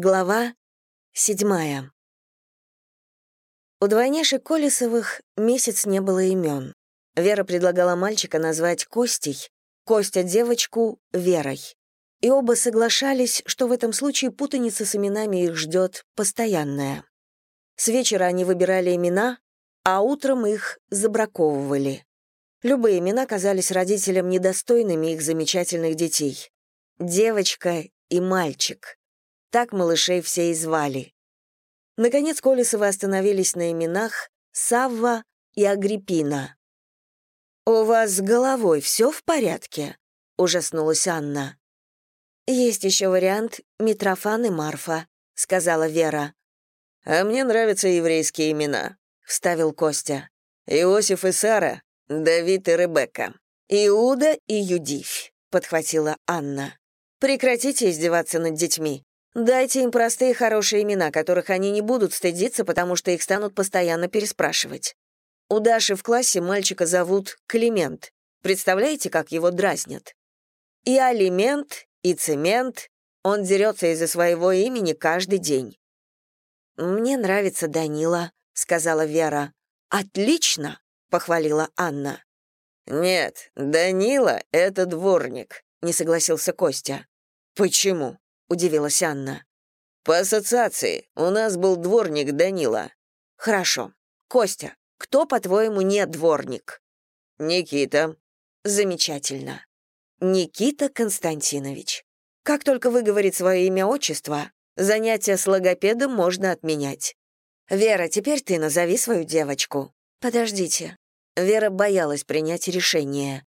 Глава седьмая. У двойняшек Колесовых месяц не было имен. Вера предлагала мальчика назвать Костей, Костя девочку — Верой. И оба соглашались, что в этом случае путаница с именами их ждет постоянная. С вечера они выбирали имена, а утром их забраковывали. Любые имена казались родителям недостойными их замечательных детей. Девочка и мальчик. Так малышей все и звали. Наконец Колесовы остановились на именах Савва и Агриппина. «У вас с головой все в порядке?» — ужаснулась Анна. «Есть еще вариант Митрофан и Марфа», — сказала Вера. «А мне нравятся еврейские имена», — вставил Костя. «Иосиф и Сара, Давид и Ребекка». «Иуда и Юдивь», — подхватила Анна. «Прекратите издеваться над детьми. Дайте им простые хорошие имена, которых они не будут стыдиться, потому что их станут постоянно переспрашивать. У Даши в классе мальчика зовут Климент. Представляете, как его дразнят? И алимент, и цемент. Он дерется из-за своего имени каждый день. «Мне нравится Данила», — сказала Вера. «Отлично!» — похвалила Анна. «Нет, Данила — это дворник», — не согласился Костя. «Почему?» — удивилась Анна. «По ассоциации. У нас был дворник Данила». «Хорошо. Костя, кто, по-твоему, не дворник?» «Никита». «Замечательно. Никита Константинович. Как только выговорит свое имя-отчество, занятия с логопедом можно отменять. Вера, теперь ты назови свою девочку». «Подождите». Вера боялась принять решение.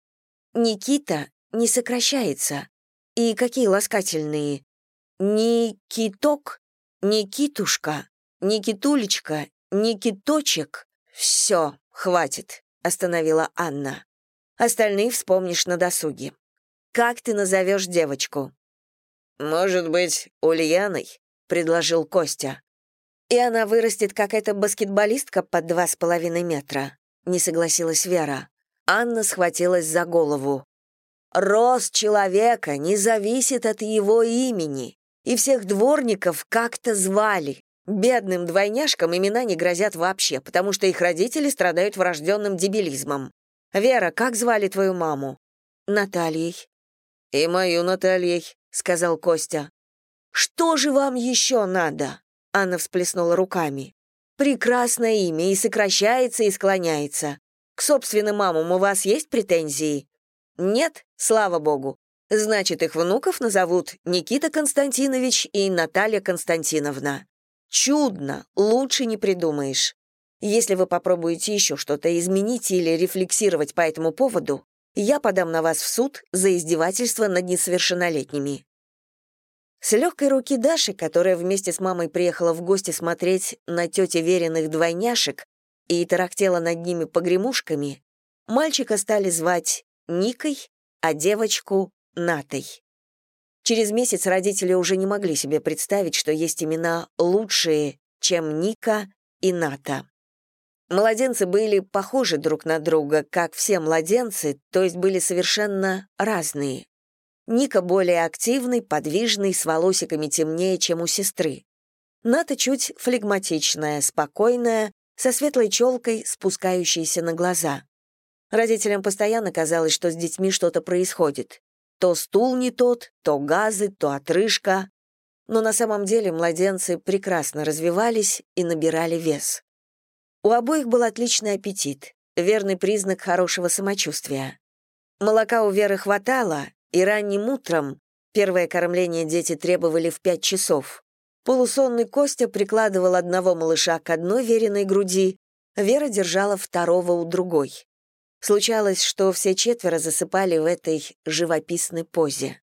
«Никита не сокращается. И какие ласкательные? Никиток, Никитушка, Никитулечка, Никиточек. Все, хватит, остановила Анна. Остальные вспомнишь на досуге. Как ты назовешь девочку? Может быть, Ульяной, предложил Костя. И она вырастет, как эта баскетболистка под два с половиной метра, не согласилась Вера. Анна схватилась за голову. Рост человека не зависит от его имени и всех дворников как-то звали. Бедным двойняшкам имена не грозят вообще, потому что их родители страдают врожденным дебилизмом. «Вера, как звали твою маму?» «Натальей». «И мою Натальей», — сказал Костя. «Что же вам еще надо?» Анна всплеснула руками. «Прекрасное имя и сокращается, и склоняется. К собственным мамам у вас есть претензии?» «Нет, слава богу. Значит, их внуков назовут Никита Константинович и Наталья Константиновна. Чудно, лучше не придумаешь. Если вы попробуете еще что-то изменить или рефлексировать по этому поводу, я подам на вас в суд за издевательство над несовершеннолетними». С легкой руки Даши, которая вместе с мамой приехала в гости смотреть на тете веренных двойняшек и тарахтела над ними погремушками, мальчика стали звать Никой, а девочку Натой. Через месяц родители уже не могли себе представить, что есть имена лучшие, чем Ника и Ната. Младенцы были похожи друг на друга, как все младенцы, то есть были совершенно разные. Ника более активный, подвижный, с волосиками темнее, чем у сестры. Ната чуть флегматичная, спокойная, со светлой челкой, спускающейся на глаза. Родителям постоянно казалось, что с детьми что-то происходит. То стул не тот, то газы, то отрыжка. Но на самом деле младенцы прекрасно развивались и набирали вес. У обоих был отличный аппетит, верный признак хорошего самочувствия. Молока у Веры хватало, и ранним утром, первое кормление дети требовали в пять часов, полусонный Костя прикладывал одного малыша к одной веренной груди, Вера держала второго у другой. Случалось, что все четверо засыпали в этой живописной позе.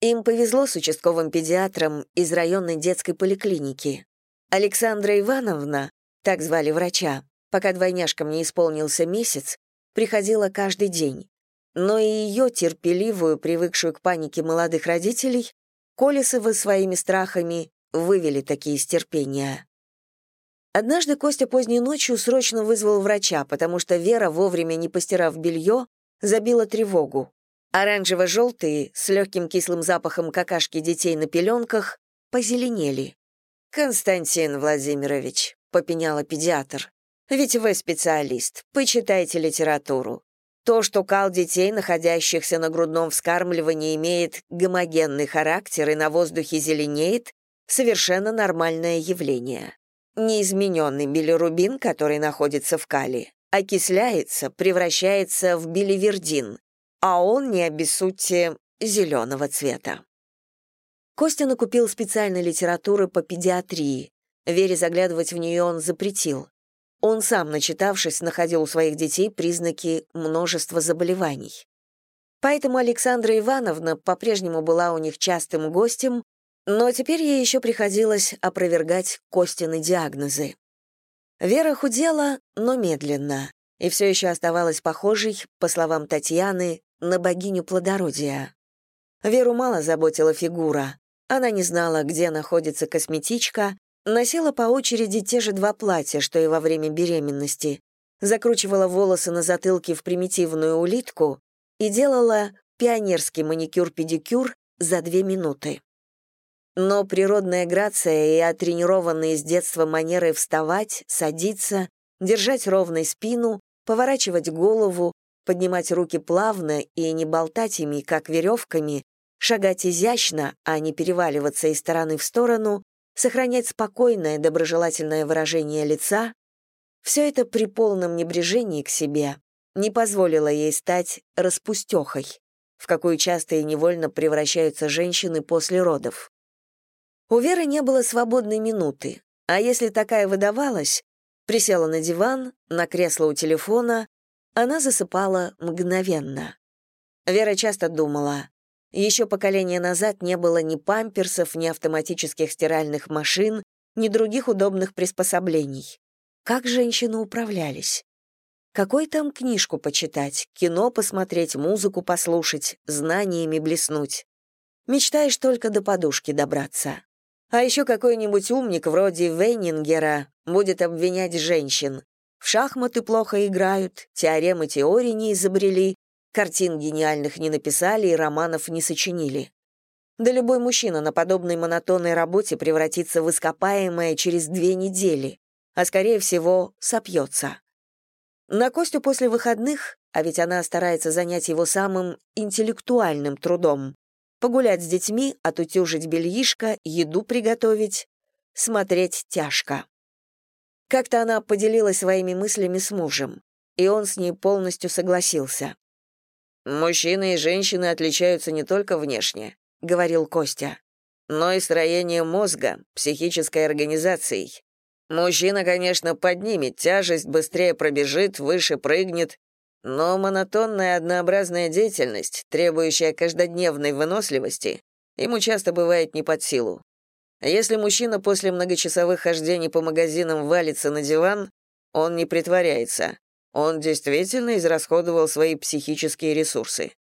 Им повезло с участковым педиатром из районной детской поликлиники. Александра Ивановна, так звали врача, пока двойняшкам не исполнился месяц, приходила каждый день. Но и ее терпеливую, привыкшую к панике молодых родителей, Колесовы своими страхами вывели такие из терпения. Однажды Костя поздней ночью срочно вызвал врача, потому что Вера, вовремя не постирав белье, забила тревогу. Оранжево-желтые, с легким кислым запахом какашки детей на пеленках, позеленели. «Константин Владимирович», — попеняла педиатр, «ведь вы специалист, почитайте литературу. То, что кал детей, находящихся на грудном вскармливании, имеет гомогенный характер и на воздухе зеленеет, совершенно нормальное явление. Неизмененный билирубин, который находится в кале, окисляется, превращается в биливердин, а он не обессудьте зеленого цвета. Костя накупил специальной литературы по педиатрии. Вере заглядывать в нее он запретил. Он сам, начитавшись, находил у своих детей признаки множества заболеваний. Поэтому Александра Ивановна по-прежнему была у них частым гостем, но теперь ей еще приходилось опровергать Костины диагнозы. Вера худела, но медленно, и все еще оставалась похожей, по словам Татьяны, на богиню плодородия. Веру мало заботила фигура. Она не знала, где находится косметичка, носила по очереди те же два платья, что и во время беременности, закручивала волосы на затылке в примитивную улитку и делала пионерский маникюр-педикюр за две минуты. Но природная грация и оттренированные с детства манеры вставать, садиться, держать ровной спину, поворачивать голову, поднимать руки плавно и не болтать ими, как веревками, шагать изящно, а не переваливаться из стороны в сторону, сохранять спокойное, доброжелательное выражение лица, все это при полном небрежении к себе не позволило ей стать распустехой, в какую часто и невольно превращаются женщины после родов. У Веры не было свободной минуты, а если такая выдавалась, присела на диван, на кресло у телефона, она засыпала мгновенно. Вера часто думала, еще поколение назад не было ни памперсов, ни автоматических стиральных машин, ни других удобных приспособлений. Как женщины управлялись? Какой там книжку почитать, кино посмотреть, музыку послушать, знаниями блеснуть? Мечтаешь только до подушки добраться. А еще какой-нибудь умник вроде Вейнингера будет обвинять женщин. В шахматы плохо играют, теоремы теории не изобрели, картин гениальных не написали и романов не сочинили. Да любой мужчина на подобной монотонной работе превратится в ископаемое через две недели, а, скорее всего, сопьется. На Костю после выходных, а ведь она старается занять его самым интеллектуальным трудом, погулять с детьми, отутюжить бельишко, еду приготовить, смотреть тяжко. Как-то она поделилась своими мыслями с мужем, и он с ней полностью согласился. «Мужчины и женщины отличаются не только внешне», — говорил Костя, «но и строением мозга, психической организацией. Мужчина, конечно, поднимет тяжесть, быстрее пробежит, выше прыгнет, но монотонная однообразная деятельность, требующая каждодневной выносливости, ему часто бывает не под силу. Если мужчина после многочасовых хождений по магазинам валится на диван, он не притворяется. Он действительно израсходовал свои психические ресурсы.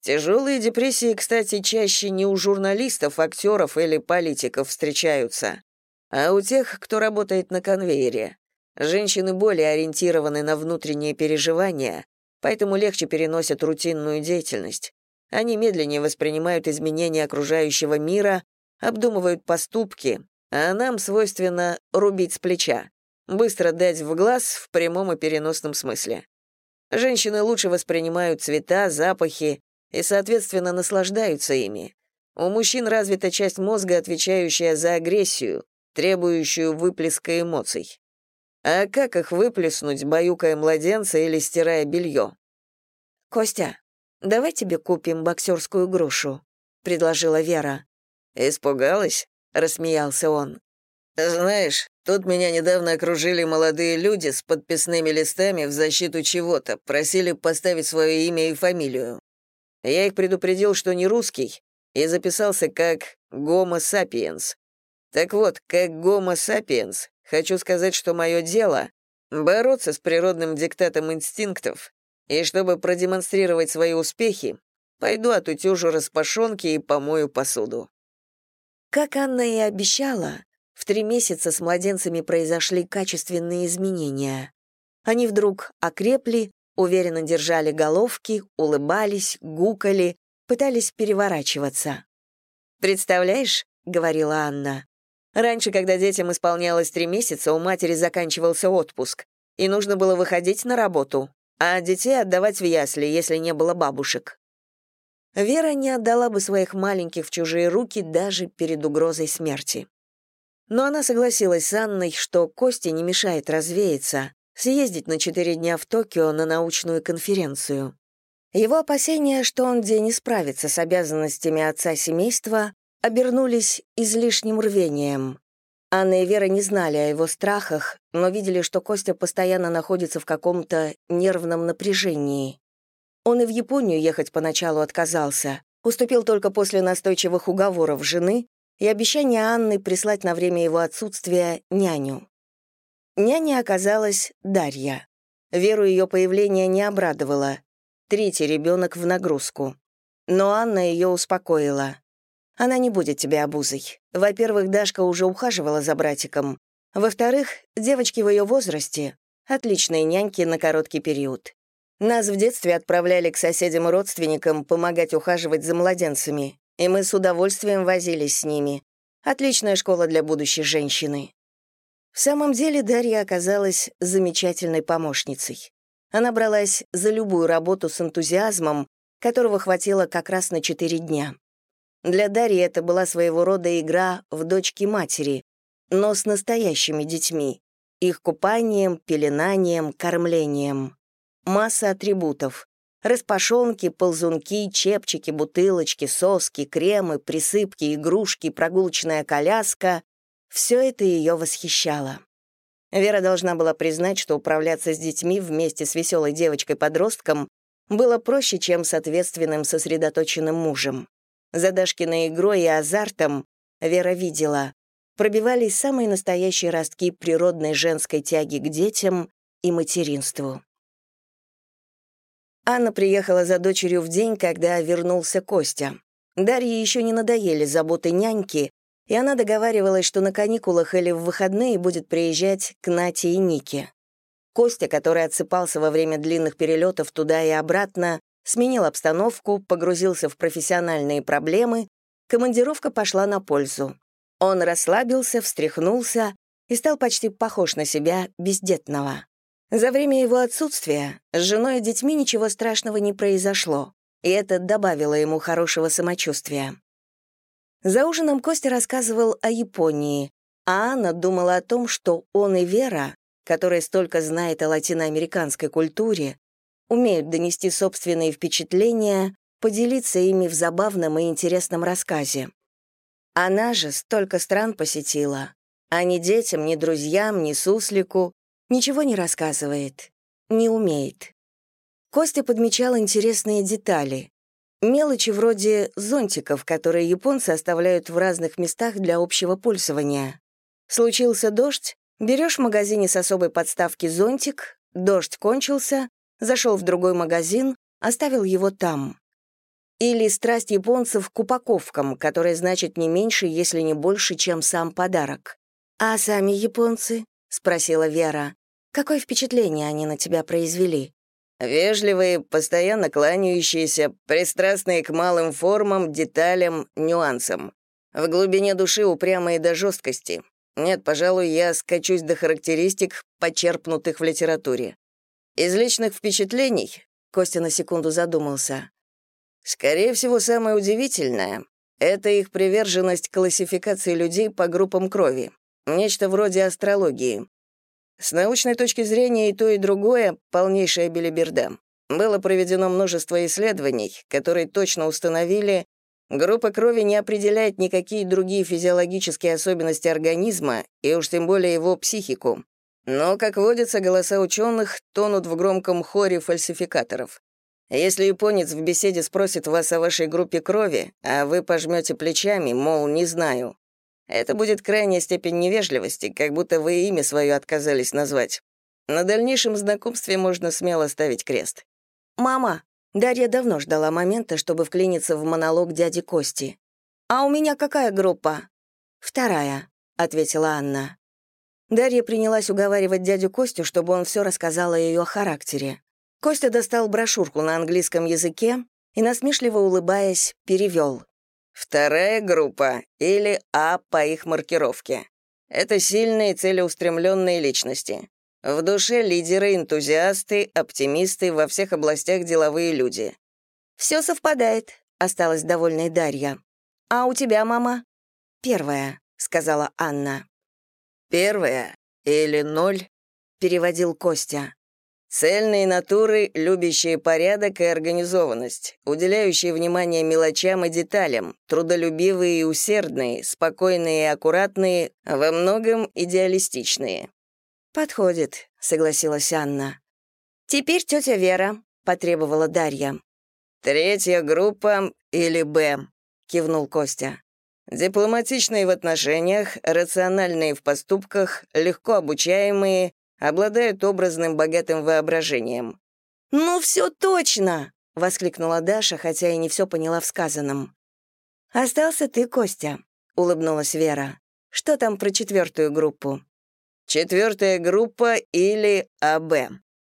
Тяжелые депрессии, кстати, чаще не у журналистов, актеров или политиков встречаются, а у тех, кто работает на конвейере. Женщины более ориентированы на внутренние переживания, поэтому легче переносят рутинную деятельность. Они медленнее воспринимают изменения окружающего мира, обдумывают поступки, а нам свойственно рубить с плеча, быстро дать в глаз в прямом и переносном смысле. Женщины лучше воспринимают цвета, запахи и, соответственно, наслаждаются ими. У мужчин развита часть мозга, отвечающая за агрессию, требующую выплеска эмоций. А как их выплеснуть, баюкая младенца или стирая белье? «Костя, давай тебе купим боксерскую грушу», — предложила Вера. «Испугалась?» — рассмеялся он. «Знаешь, тут меня недавно окружили молодые люди с подписными листами в защиту чего-то, просили поставить свое имя и фамилию. Я их предупредил, что не русский, и записался как «Гомо сапиенс». Так вот, как «Гомо сапиенс» Хочу сказать, что мое дело — бороться с природным диктатом инстинктов, и чтобы продемонстрировать свои успехи, пойду отутюжу распашонки и помою посуду». Как Анна и обещала, в три месяца с младенцами произошли качественные изменения. Они вдруг окрепли, уверенно держали головки, улыбались, гукали, пытались переворачиваться. «Представляешь, — говорила Анна. «Раньше, когда детям исполнялось три месяца, у матери заканчивался отпуск, и нужно было выходить на работу, а детей отдавать в ясли, если не было бабушек. Вера не отдала бы своих маленьких в чужие руки даже перед угрозой смерти. Но она согласилась с Анной, что Косте не мешает развеяться, съездить на четыре дня в Токио на научную конференцию. Его опасения, что он где не справится с обязанностями отца семейства, обернулись излишним рвением. Анна и Вера не знали о его страхах, но видели, что Костя постоянно находится в каком-то нервном напряжении. Он и в Японию ехать поначалу отказался, уступил только после настойчивых уговоров жены и обещания Анны прислать на время его отсутствия няню. Няней оказалась Дарья. Веру ее появление не обрадовало. Третий ребенок в нагрузку. Но Анна ее успокоила. Она не будет тебе обузой. Во-первых, Дашка уже ухаживала за братиком. Во-вторых, девочки в ее возрасте — отличные няньки на короткий период. Нас в детстве отправляли к соседям и родственникам помогать ухаживать за младенцами, и мы с удовольствием возились с ними. Отличная школа для будущей женщины. В самом деле Дарья оказалась замечательной помощницей. Она бралась за любую работу с энтузиазмом, которого хватило как раз на четыре дня. Для Дарьи это была своего рода игра в дочки матери, но с настоящими детьми, их купанием, пеленанием, кормлением масса атрибутов. Распашонки, ползунки, чепчики, бутылочки, соски, кремы, присыпки, игрушки, прогулочная коляска — все это ее восхищало. Вера должна была признать, что управляться с детьми вместе с веселой девочкой-подростком было проще, чем с ответственным сосредоточенным мужем. За Дашкиной игрой и азартом Вера видела, пробивались самые настоящие ростки природной женской тяги к детям и материнству. Анна приехала за дочерью в день, когда вернулся Костя. Дарье еще не надоели заботы няньки, и она договаривалась, что на каникулах или в выходные будет приезжать к Нате и Нике. Костя, который отсыпался во время длинных перелетов туда и обратно, сменил обстановку, погрузился в профессиональные проблемы, командировка пошла на пользу. Он расслабился, встряхнулся и стал почти похож на себя, бездетного. За время его отсутствия с женой и детьми ничего страшного не произошло, и это добавило ему хорошего самочувствия. За ужином Костя рассказывал о Японии, а Анна думала о том, что он и Вера, которая столько знает о латиноамериканской культуре, умеют донести собственные впечатления, поделиться ими в забавном и интересном рассказе. Она же столько стран посетила, а ни детям, ни друзьям, ни суслику Ничего не рассказывает, не умеет. Костя подмечал интересные детали. Мелочи вроде зонтиков, которые японцы оставляют в разных местах для общего пользования. Случился дождь, берешь в магазине с особой подставки зонтик, дождь кончился, зашел в другой магазин, оставил его там. Или страсть японцев к упаковкам, которая значит не меньше, если не больше, чем сам подарок. А сами японцы? — спросила Вера. «Какое впечатление они на тебя произвели?» Вежливые, постоянно кланяющиеся, пристрастные к малым формам, деталям, нюансам. В глубине души упрямые до жесткости. Нет, пожалуй, я скачусь до характеристик, почерпнутых в литературе. Из личных впечатлений, Костя на секунду задумался, скорее всего, самое удивительное — это их приверженность классификации людей по группам крови. Нечто вроде астрологии. С научной точки зрения и то, и другое — полнейшая белиберда. Было проведено множество исследований, которые точно установили, группа крови не определяет никакие другие физиологические особенности организма и уж тем более его психику. Но, как водится, голоса ученых тонут в громком хоре фальсификаторов. Если японец в беседе спросит вас о вашей группе крови, а вы пожмете плечами, мол, не знаю, это будет крайняя степень невежливости, как будто вы имя свое отказались назвать. На дальнейшем знакомстве можно смело ставить крест. «Мама!» Дарья давно ждала момента, чтобы вклиниться в монолог дяди Кости. «А у меня какая группа?» «Вторая», — ответила Анна. Дарья принялась уговаривать дядю Костю, чтобы он все рассказал о ее характере. Костя достал брошюрку на английском языке и, насмешливо улыбаясь, перевел. Вторая группа, или А по их маркировке. Это сильные целеустремленные личности. В душе лидеры, энтузиасты, оптимисты, во всех областях деловые люди. «Все совпадает», — осталась довольной Дарья. «А у тебя, мама?» «Первая», — сказала Анна. «Первая или ноль?» — переводил Костя. Цельные натуры, любящие порядок и организованность, уделяющие внимание мелочам и деталям, трудолюбивые и усердные, спокойные и аккуратные, во многом идеалистичные. «Подходит», — согласилась Анна. «Теперь тетя Вера», — потребовала Дарья. «Третья группа или Б», — кивнул Костя. «Дипломатичные в отношениях, рациональные в поступках, легко обучаемые, обладают образным богатым воображением. «Ну, все точно!» — воскликнула Даша, хотя и не все поняла в сказанном. «Остался ты, Костя», — улыбнулась Вера. «Что там про четвертую группу?» «Четвертая группа или АБ.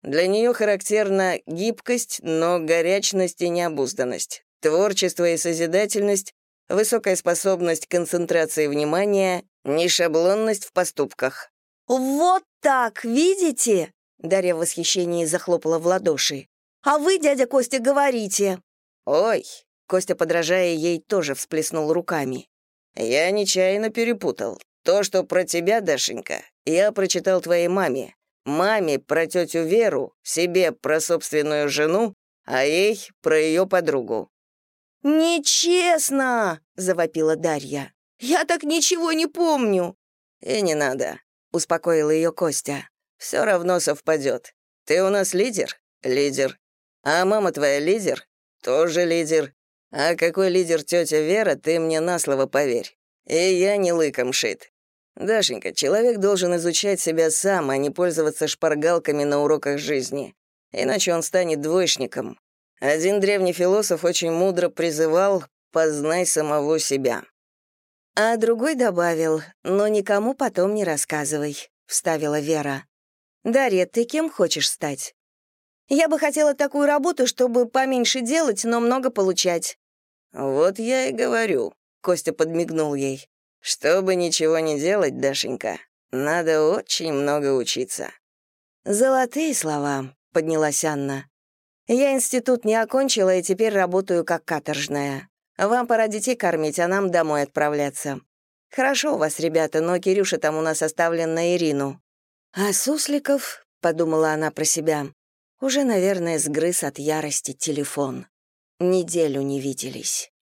Для нее характерна гибкость, но горячность и необузданность, творчество и созидательность, высокая способность концентрации внимания, нешаблонность в поступках. «Вот так, видите?» Дарья в восхищении захлопала в ладоши. «А вы, дядя Костя, говорите». «Ой!» Костя, подражая ей, тоже всплеснул руками. «Я нечаянно перепутал. То, что про тебя, Дашенька, я прочитал твоей маме. Маме про тетю Веру, себе про собственную жену, а ей про ее подругу». «Нечестно!» — завопила Дарья. «Я так ничего не помню». «И не надо успокоил ее Костя. Все равно совпадет. Ты у нас лидер? Лидер. А мама твоя лидер? Тоже лидер. А какой лидер тетя Вера, ты мне на слово поверь. И я не лыком шит. Дашенька, человек должен изучать себя сам, а не пользоваться шпаргалками на уроках жизни. Иначе он станет двоечником. Один древний философ очень мудро призывал «познай самого себя». А другой добавил, но никому потом не рассказывай, вставила Вера. Дарья, ты кем хочешь стать? Я бы хотела такую работу, чтобы поменьше делать, но много получать. Вот я и говорю, Костя подмигнул ей. Чтобы ничего не делать, Дашенька, надо очень много учиться. Золотые слова, поднялась Анна. Я институт не окончила и теперь работаю как каторжная. Вам пора детей кормить, а нам домой отправляться. Хорошо у вас, ребята, но Кирюша там у нас оставлен на Ирину. А Сусликов, — подумала она про себя, — уже, наверное, сгрыз от ярости телефон. Неделю не виделись.